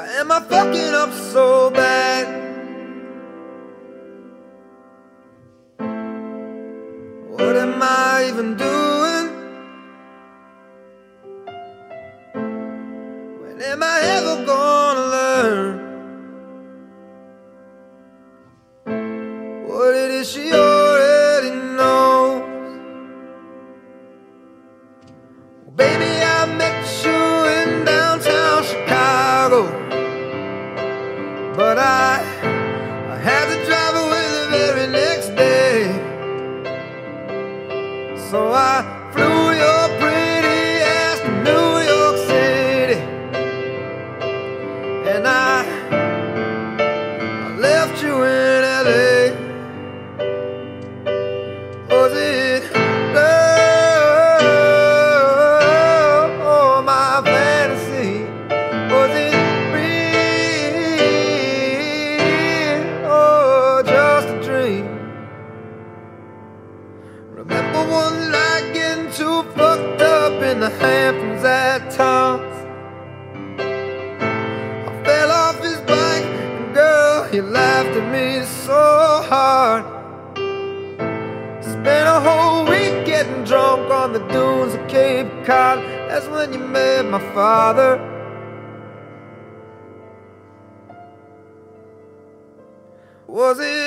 Why am I fucking up so bad? At I fell off his bike, and girl, he laughed at me so hard. Spent a whole week getting drunk on the dunes of Cape Cod. That's when you met my father. Was it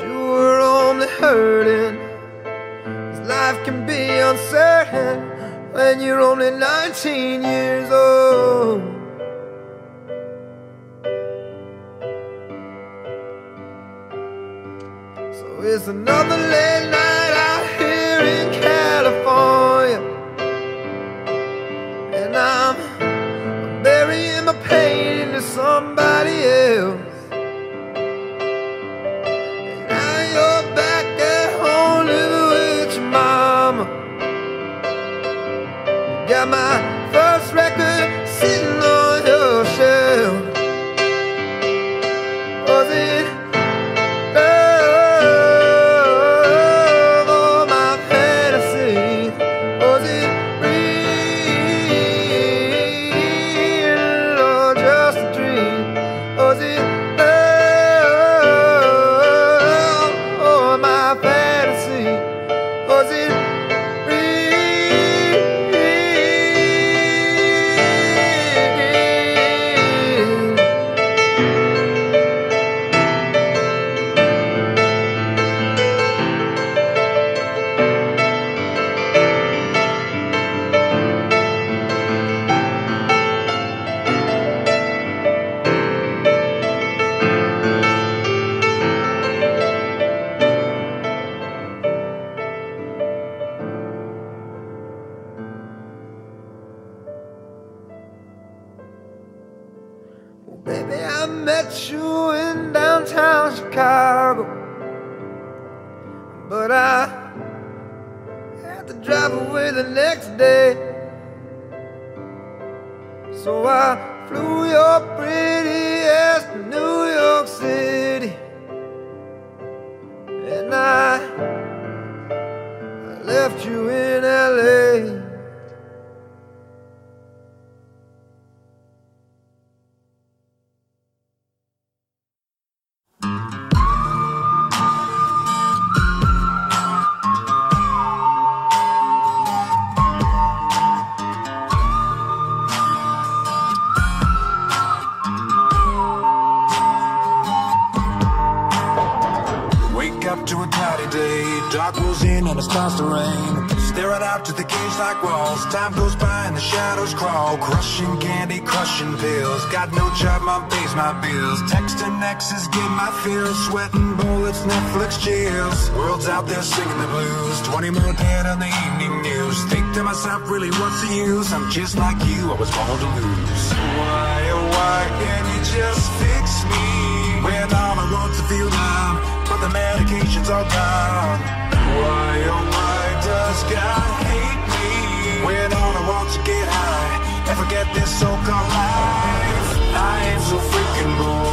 you were only hurting. 'Cause life can be uncertain when you're only 19 years old. So it's another late starts to rain. Staring out to the cage like walls, time goes by and the shadows crawl. Crushing candy, crushing pills. Got no job, mom pays my bills. Texting exes, get my feels. Sweating bullets, Netflix chills. World's out there singing the blues. 20 more dead on the evening news. Think to myself really what's the use? I'm just like you, I was born to lose. Why, oh why can't you just fix me? When all I want to feel numb, but the medication's all gone. Why, oh why does God hate me? When all I want to get high and forget this so-called life. I am so freaking bored,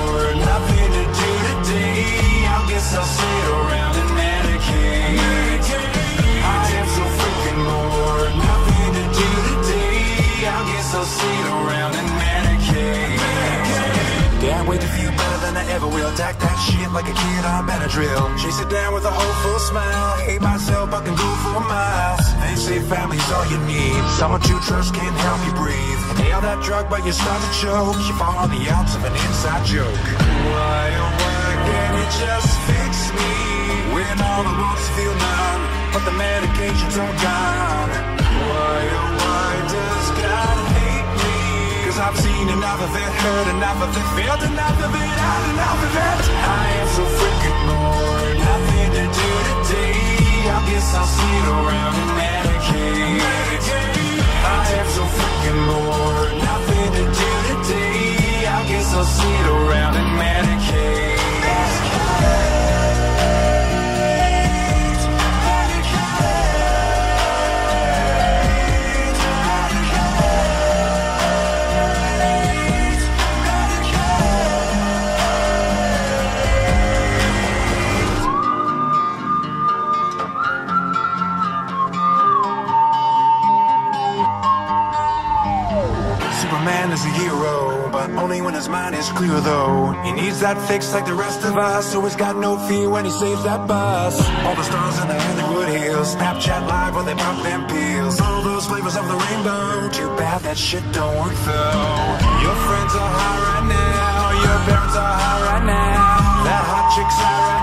better than I ever will. Attack that shit like a kid on Benadryl. Chase it down with a hopeful smile. Hate myself, I can go for miles. They say family's all you need. Someone you trust can help you breathe. Nail that drug, but you start to choke. You fall on the outs of an inside joke. Why, oh why can't you just fix me? When all is to feel numb, but the medication's all gone. Why, oh I've seen enough of it, heard enough of it, felt enough of it, had enough of it. I am so freaking bored, nothing to do today. I guess I'll sit around and medicate. I am so freaking bored, nothing to do today. I guess I'll sit around and medicate. That fix like the rest of us, so he's got no fear when he saves that bus. All the stars in the Hollywood Hills, Snapchat live while they pop them pills. All those flavors of the rainbow, too bad that shit don't work though. Your friends are high right now, your parents are high right now. That hot chick's high right now,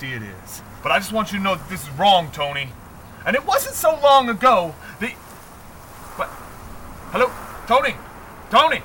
safety it is. But I just want you to know that this is wrong, Tony. And it wasn't so long ago that. But. Hello? Tony! Tony!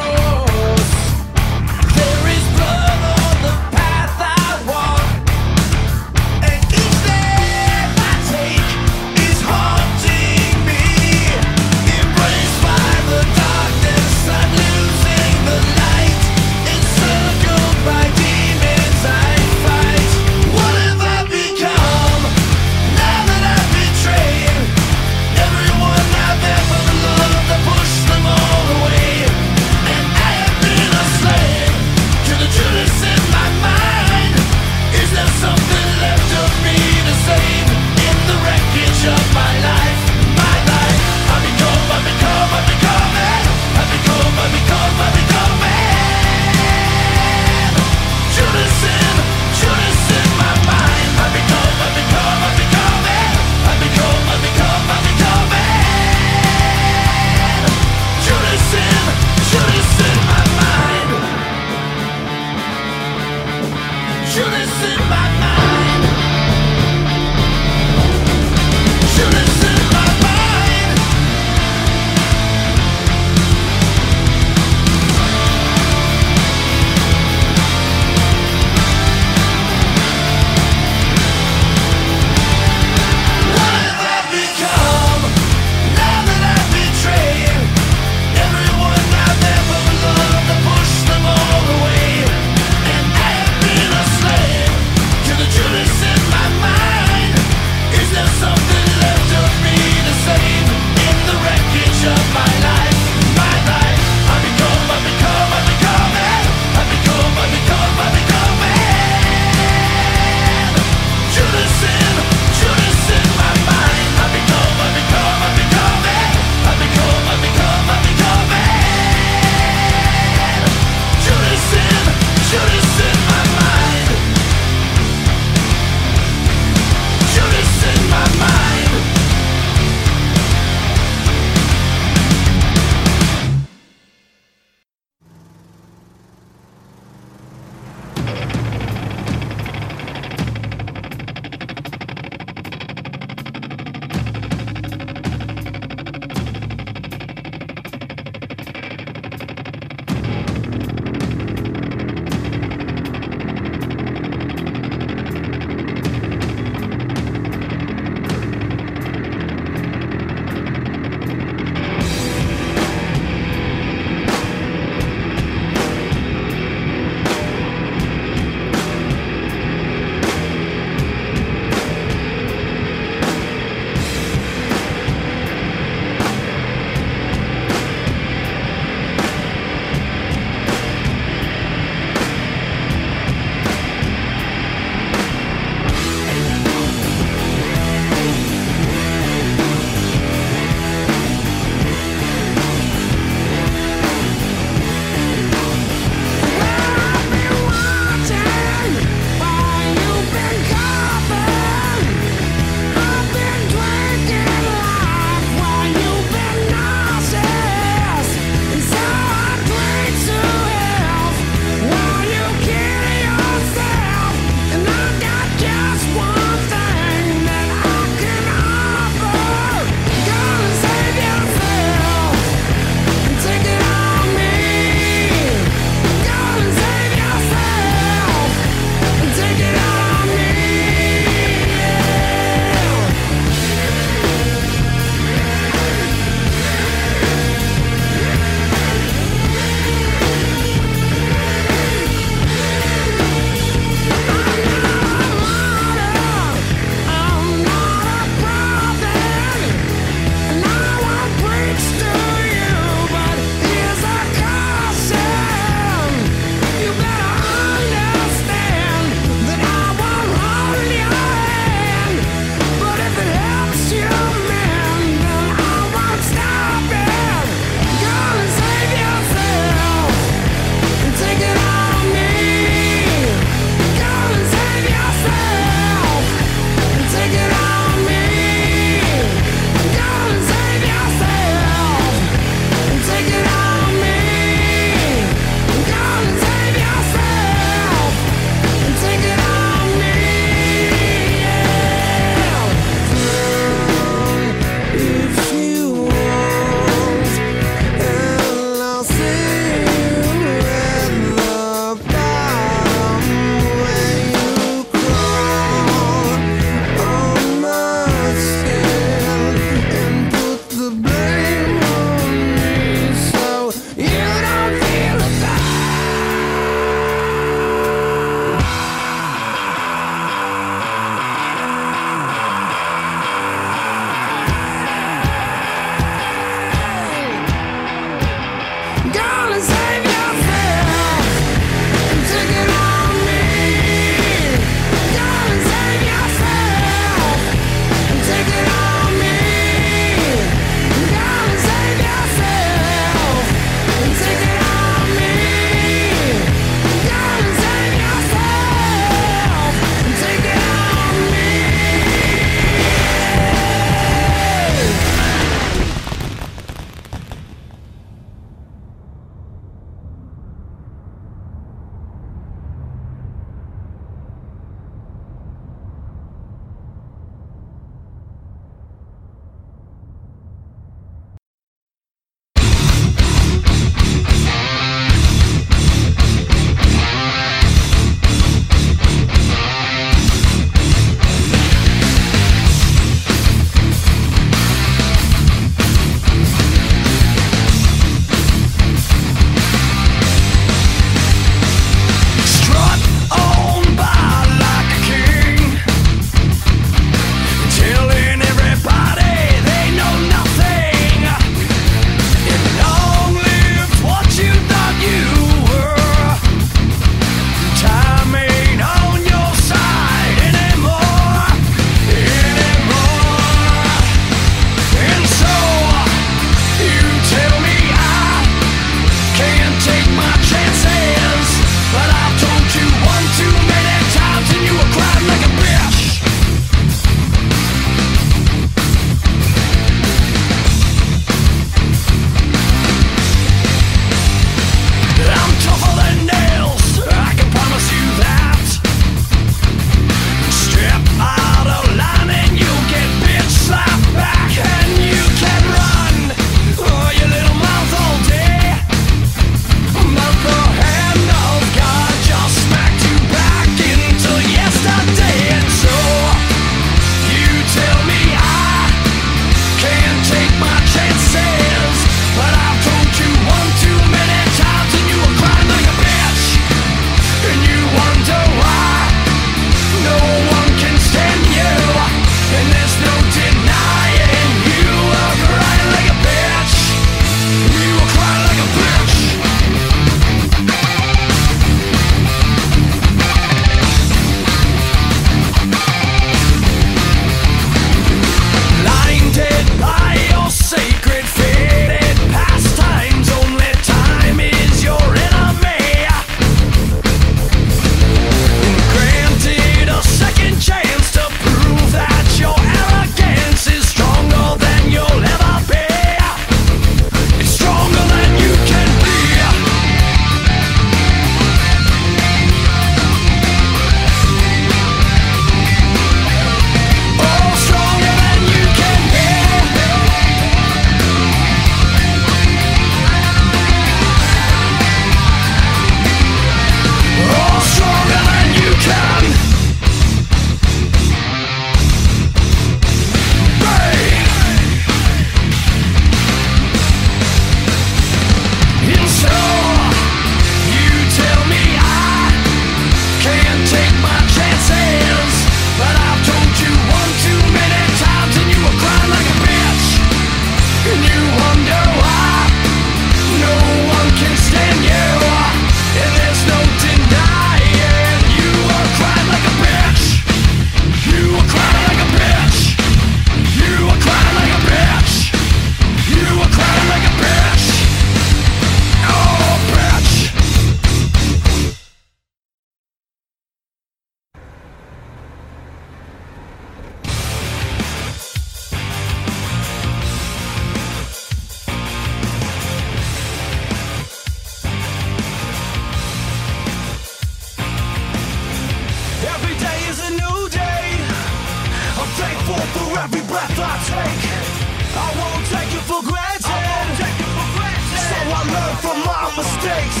I learn from my mistakes.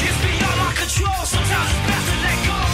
It's beyond my control, sometimes it's best to let go.